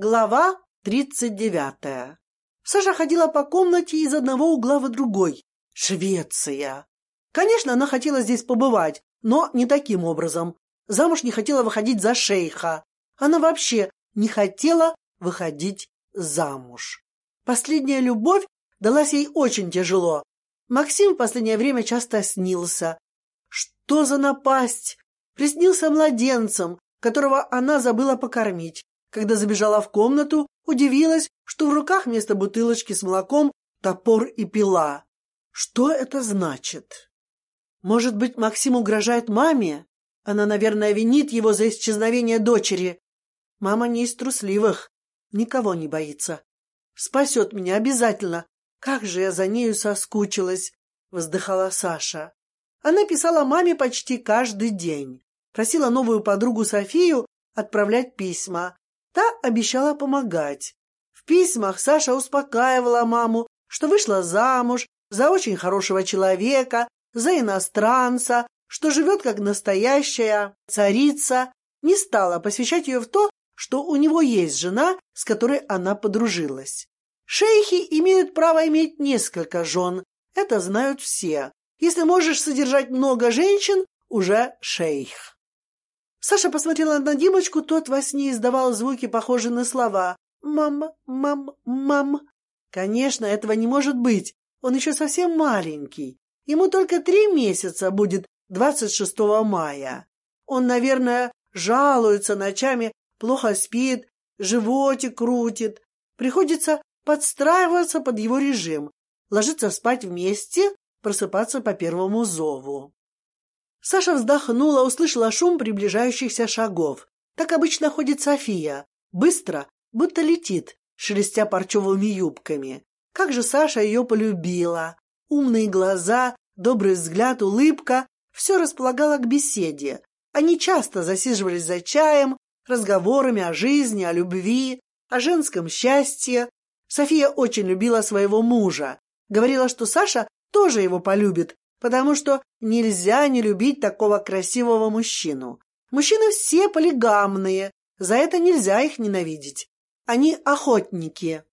Глава тридцать девятая. Саша ходила по комнате из одного угла в другой. Швеция. Конечно, она хотела здесь побывать, но не таким образом. Замуж не хотела выходить за шейха. Она вообще не хотела выходить замуж. Последняя любовь далась ей очень тяжело. Максим в последнее время часто снился. Что за напасть? Приснился младенцем, которого она забыла покормить. Когда забежала в комнату, удивилась, что в руках вместо бутылочки с молоком топор и пила. Что это значит? Может быть, Максим угрожает маме? Она, наверное, винит его за исчезновение дочери. Мама не из трусливых, никого не боится. Спасет меня обязательно. Как же я за нею соскучилась, вздыхала Саша. Она писала маме почти каждый день, просила новую подругу Софию отправлять письма, Та обещала помогать. В письмах Саша успокаивала маму, что вышла замуж за очень хорошего человека, за иностранца, что живет как настоящая царица, не стала посвящать ее в то, что у него есть жена, с которой она подружилась. Шейхи имеют право иметь несколько жен, это знают все. Если можешь содержать много женщин, уже шейх. Саша посмотрела на Димочку, тот во сне издавал звуки, похожие на слова «мам, мам, мам». Конечно, этого не может быть, он еще совсем маленький. Ему только три месяца будет 26 мая. Он, наверное, жалуется ночами, плохо спит, животик крутит. Приходится подстраиваться под его режим, ложиться спать вместе, просыпаться по первому зову. Саша вздохнула, услышала шум приближающихся шагов. Так обычно ходит София, быстро, будто летит, шелестя парчевыми юбками. Как же Саша ее полюбила! Умные глаза, добрый взгляд, улыбка — все располагало к беседе. Они часто засиживались за чаем, разговорами о жизни, о любви, о женском счастье. София очень любила своего мужа. Говорила, что Саша тоже его полюбит, потому что нельзя не любить такого красивого мужчину. Мужчины все полигамные, за это нельзя их ненавидеть. Они охотники.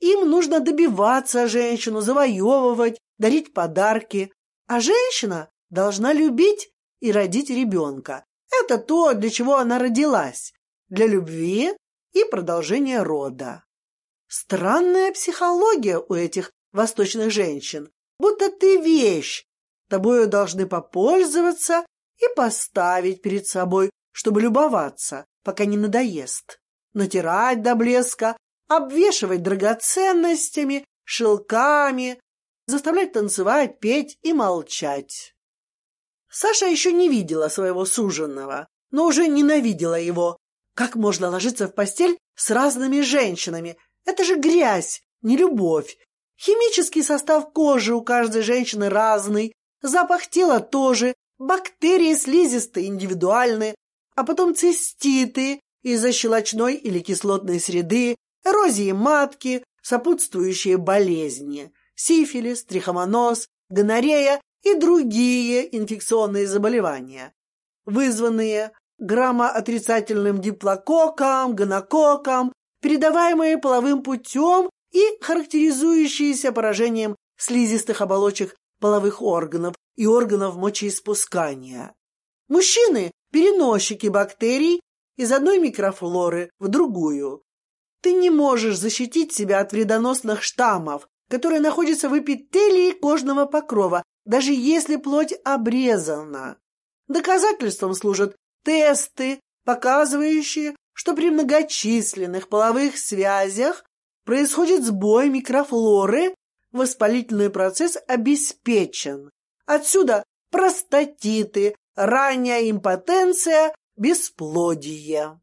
Им нужно добиваться женщину, завоевывать, дарить подарки. А женщина должна любить и родить ребенка. Это то, для чего она родилась. Для любви и продолжения рода. Странная психология у этих восточных женщин будто ты вещь, тобою должны попользоваться и поставить перед собой, чтобы любоваться, пока не надоест, натирать до блеска, обвешивать драгоценностями, шелками, заставлять танцевать, петь и молчать. Саша еще не видела своего суженного, но уже ненавидела его. Как можно ложиться в постель с разными женщинами? Это же грязь, не любовь, Химический состав кожи у каждой женщины разный, запах тела тоже, бактерии слизистые индивидуальны, а потом циститы из-за щелочной или кислотной среды, эрозии матки, сопутствующие болезни, сифилис, трихомоноз, гонорея и другие инфекционные заболевания, вызванные граммоотрицательным диплококком, гонококком, передаваемые половым путем и характеризующиеся поражением слизистых оболочек половых органов и органов мочеиспускания. Мужчины – переносчики бактерий из одной микрофлоры в другую. Ты не можешь защитить себя от вредоносных штаммов, которые находятся в эпителии кожного покрова, даже если плоть обрезана. Доказательством служат тесты, показывающие, что при многочисленных половых связях происходит сбой микрофлоры, воспалительный процесс обеспечен. Отсюда простатиты, ранняя импотенция, бесплодие.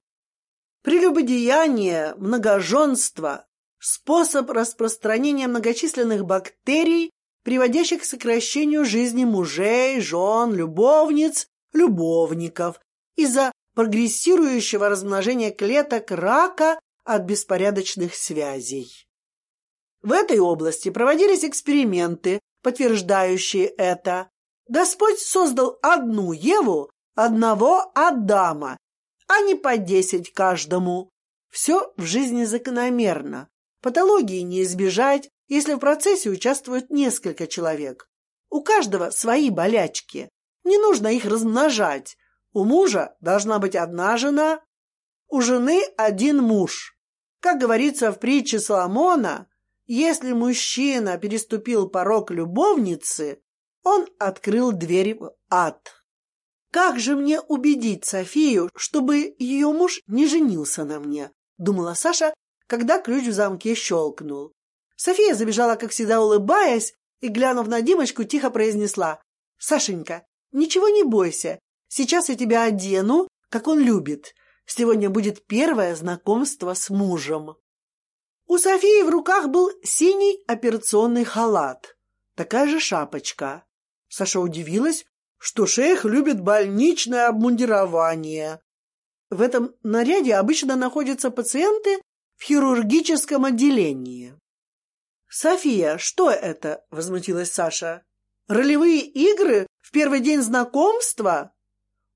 Прелюбодеяние, многоженство – способ распространения многочисленных бактерий, приводящих к сокращению жизни мужей, жен, любовниц, любовников из-за прогрессирующего размножения клеток рака от беспорядочных связей. В этой области проводились эксперименты, подтверждающие это. Господь создал одну Еву, одного Адама, а не по десять каждому. Все в жизни закономерно. Патологии не избежать, если в процессе участвуют несколько человек. У каждого свои болячки. Не нужно их размножать. У мужа должна быть одна жена, у жены один муж. Как говорится в притче Соломона, если мужчина переступил порог любовницы, он открыл дверь в ад. Как же мне убедить Софию, чтобы ее муж не женился на мне? Думала Саша, когда ключ в замке щелкнул. София забежала, как всегда, улыбаясь, и, глянув на Димочку, тихо произнесла. «Сашенька, ничего не бойся. Сейчас я тебя одену, как он любит. Сегодня будет первое знакомство с мужем». У Софии в руках был синий операционный халат, такая же шапочка. Саша удивилась, что шейх любит больничное обмундирование. В этом наряде обычно находятся пациенты в хирургическом отделении. «София, что это?» — возмутилась Саша. «Ролевые игры в первый день знакомства?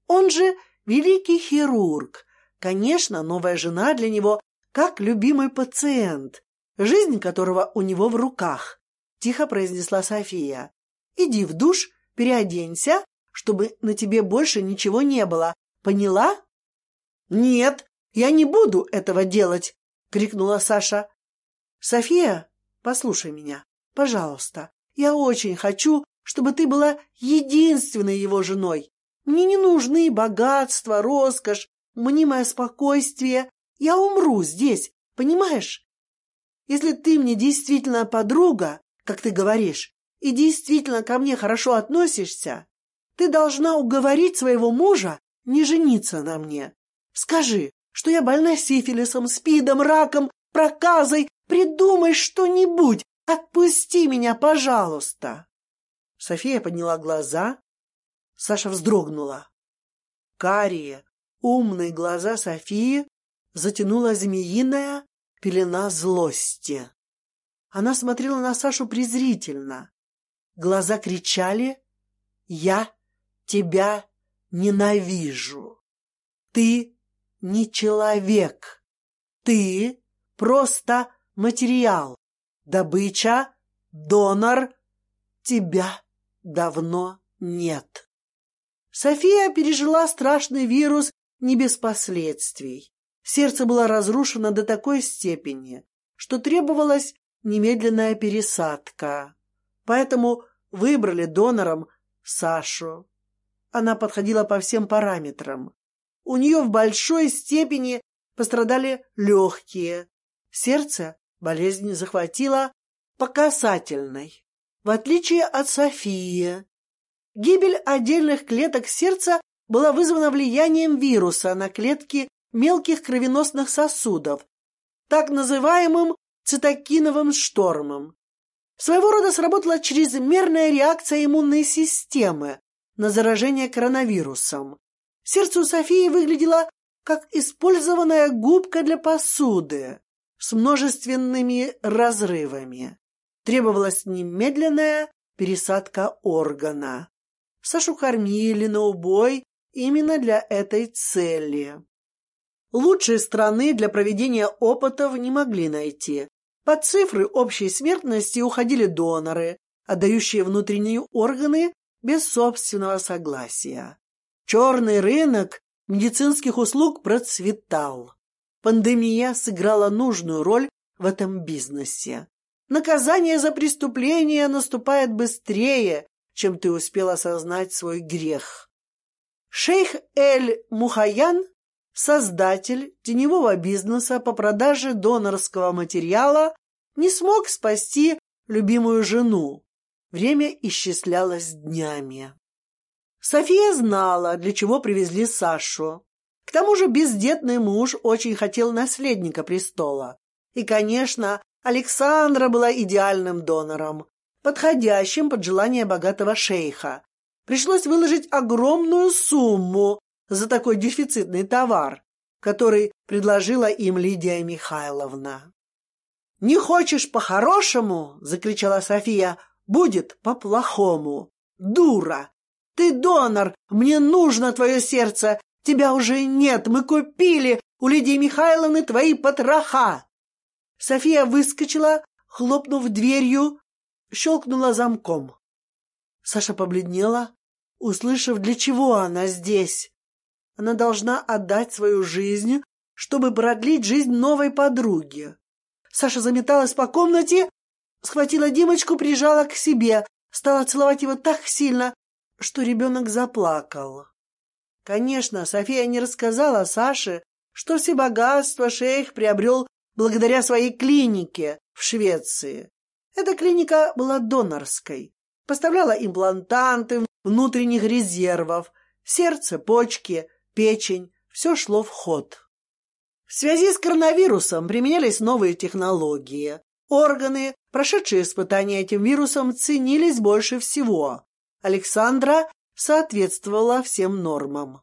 Он же великий хирург. Конечно, новая жена для него как любимый пациент, жизнь которого у него в руках», — тихо произнесла София. «Иди в душ, переоденься, чтобы на тебе больше ничего не было. Поняла?» «Нет, я не буду этого делать!» — крикнула Саша. «София, послушай меня, пожалуйста. Я очень хочу, чтобы ты была единственной его женой. Мне не нужны богатство, роскошь, мнимое спокойствие. Я умру здесь, понимаешь? Если ты мне действительно подруга, как ты говоришь, и действительно ко мне хорошо относишься, ты должна уговорить своего мужа не жениться на мне. Скажи, что я больна сифилисом, спидом, раком, проказой. Придумай что-нибудь. Отпусти меня, пожалуйста. София подняла глаза. Саша вздрогнула. Карие, умные глаза Софии затянула змеиная пелена злости. Она смотрела на Сашу презрительно. Глаза кричали «Я тебя ненавижу! Ты не человек. Ты просто материал, добыча, донор. Тебя давно нет. София пережила страшный вирус не без последствий. Сердце было разрушено до такой степени, что требовалась немедленная пересадка. Поэтому выбрали донором Сашу. Она подходила по всем параметрам. У нее в большой степени пострадали легкие. Сердце болезнь захватила по касательной. В отличие от Софии, гибель отдельных клеток сердца была вызвана влиянием вируса на клетки мелких кровеносных сосудов, так называемым цитокиновым штормом. Своего рода сработала чрезмерная реакция иммунной системы на заражение коронавирусом. Сердце у Софии выглядело как использованная губка для посуды с множественными разрывами. Требовалась немедленная пересадка органа. Сашу кормили на убой именно для этой цели. Лучшей страны для проведения опытов не могли найти. Под цифры общей смертности уходили доноры, отдающие внутренние органы без собственного согласия. Черный рынок медицинских услуг процветал. Пандемия сыграла нужную роль в этом бизнесе. Наказание за преступление наступает быстрее, чем ты успел осознать свой грех. Шейх Эль-Мухаян, создатель теневого бизнеса по продаже донорского материала, не смог спасти любимую жену. Время исчислялось днями. София знала, для чего привезли Сашу. К тому же бездетный муж очень хотел наследника престола. И, конечно, Александра была идеальным донором, подходящим под желание богатого шейха. Пришлось выложить огромную сумму за такой дефицитный товар, который предложила им Лидия Михайловна. «Не хочешь по-хорошему?» — закричала София. «Будет по-плохому. Дура! Ты донор, мне нужно твое сердце. Тебя уже нет, мы купили, У Лидии Михайловны твои потроха!» София выскочила, хлопнув дверью, щелкнула замком. Саша побледнела, услышав, для чего она здесь. Она должна отдать свою жизнь, чтобы продлить жизнь новой подруги. Саша заметалась по комнате, схватила Димочку, прижала к себе, стала целовать его так сильно, что ребенок заплакал. Конечно, София не рассказала Саше, что все богатства шейх приобрел благодаря своей клинике в Швеции. Эта клиника была донорской, поставляла имплантанты внутренних резервов, сердце, почки, печень, все шло в ход. В связи с коронавирусом применялись новые технологии. Органы, прошедшие испытания этим вирусом, ценились больше всего. Александра соответствовала всем нормам.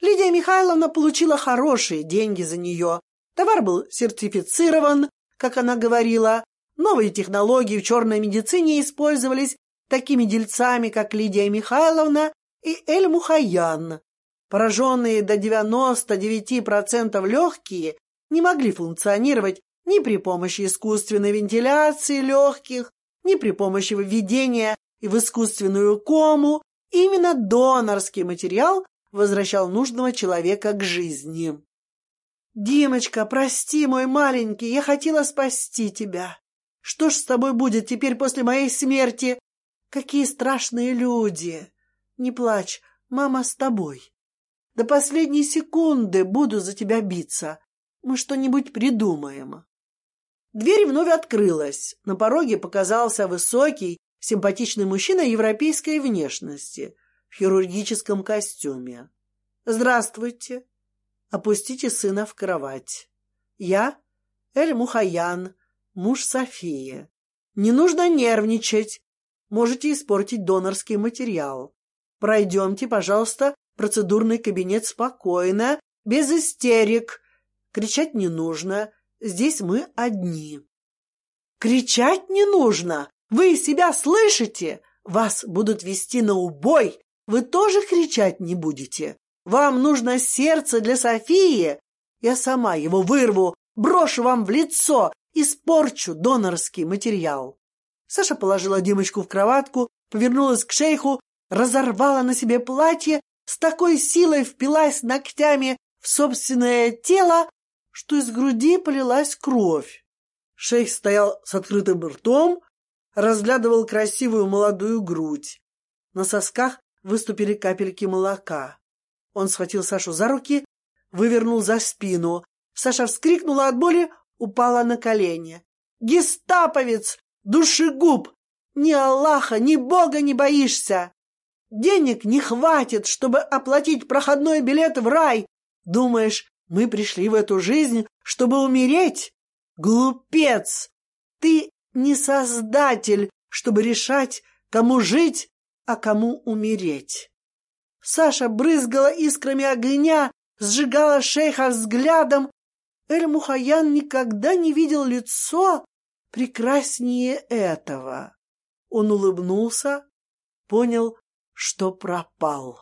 Лидия Михайловна получила хорошие деньги за нее. Товар был сертифицирован, как она говорила. Новые технологии в черной медицине использовались такими дельцами, как Лидия Михайловна и Эль Мухаян. Пораженные до 99% легкие не могли функционировать ни при помощи искусственной вентиляции легких, ни при помощи введения в искусственную кому. Именно донорский материал возвращал нужного человека к жизни. «Димочка, прости, мой маленький, я хотела спасти тебя. Что ж с тобой будет теперь после моей смерти? Какие страшные люди! Не плачь, мама с тобой. До последней секунды буду за тебя биться. Мы что-нибудь придумаем». Дверь вновь открылась. На пороге показался высокий, симпатичный мужчина европейской внешности в хирургическом костюме. «Здравствуйте!» «Опустите сына в кровать. Я Эль Мухаян, муж Софии. Не нужно нервничать. Можете испортить донорский материал. Пройдемте, пожалуйста, процедурный кабинет спокойно, без истерик. Кричать не нужно. Здесь мы одни. Кричать не нужно. Вы себя слышите? Вас будут вести на убой. Вы тоже кричать не будете. Вам нужно сердце для Софии. Я сама его вырву, брошу вам в лицо, испорчу донорский материал. Саша положила Димочку в кроватку, повернулась к шейху, разорвала на себе платье, с такой силой впилась ногтями в собственное тело, что из груди полилась кровь. Шейх стоял с открытым ртом, разглядывал красивую молодую грудь. На сосках выступили капельки молока. Он схватил Сашу за руки, вывернул за спину. Саша вскрикнула от боли, упала на колени. «Гестаповец! Душегуб! Ни Аллаха, ни Бога не боишься! Денег не хватит, чтобы оплатить проходной билет в рай! Думаешь, мы пришли в эту жизнь, чтобы умереть? Глупец! Ты не создатель, чтобы решать, кому жить, а кому умереть. Саша брызгала искрами огня, сжигала шейха взглядом. Эль-Мухаян никогда не видел лицо прекраснее этого. Он улыбнулся, понял, что пропал.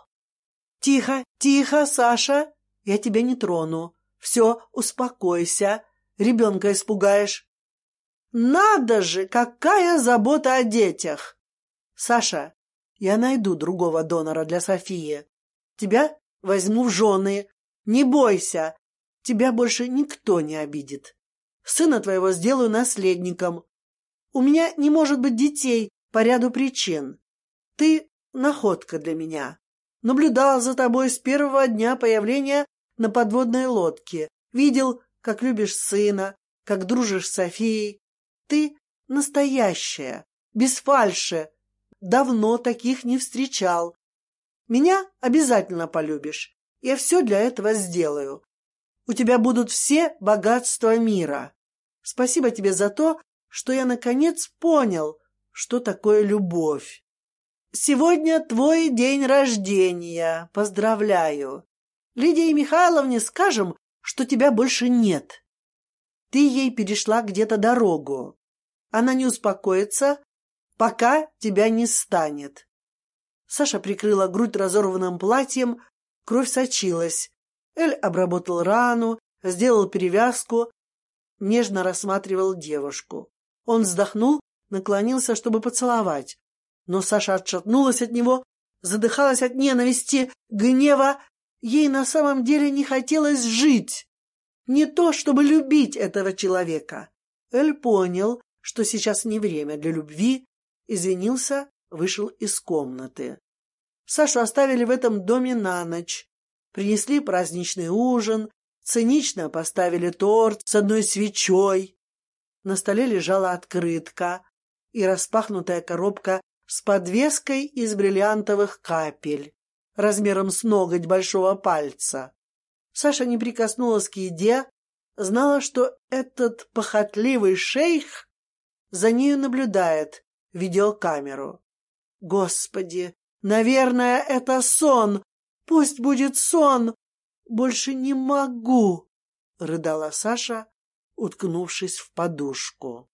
«Тихо, тихо, Саша, я тебя не трону. Все, успокойся, ребенка испугаешь. Надо же, какая забота о детях! Саша, я найду другого донора для Софии. Тебя возьму в жены. Не бойся, тебя больше никто не обидит. Сына твоего сделаю наследником. У меня не может быть детей по ряду причин. Ты находка для меня. Наблюдал за тобой с первого дня появления на подводной лодке. Видел, как любишь сына, как дружишь с Софией, ты настоящая, без фальши. Давно таких не встречал. Меня обязательно полюбишь. Я все для этого сделаю. У тебя будут все богатства мира. Спасибо тебе за то, что я наконец понял, что такое любовь. Сегодня твой день рождения. Поздравляю. Лидии Михайловне скажем, что тебя больше нет. Ты ей перешла где-то дорогу. Она не успокоится, пока тебя не станет. Саша прикрыла грудь разорванным платьем, кровь сочилась. Эль обработал рану, сделал перевязку, нежно рассматривал девушку. Он вздохнул, наклонился, чтобы поцеловать. Но Саша отшатнулась от него, задыхалась от ненависти, гнева. Ей на самом деле не хотелось жить. Не то, чтобы любить этого человека. Эль понял, что сейчас не время для любви, извинился, вышел из комнаты. Сашу оставили в этом доме на ночь. Принесли праздничный ужин, цинично поставили торт с одной свечой. На столе лежала открытка и распахнутая коробка с подвеской из бриллиантовых капель, размером с ноготь большого пальца. Саша не прикоснулась к еде, знала, что этот похотливый шейх за нею наблюдает видеокамеру. Господи, наверное, это сон. Пусть будет сон. Больше не могу, рыдала Саша, уткнувшись в подушку.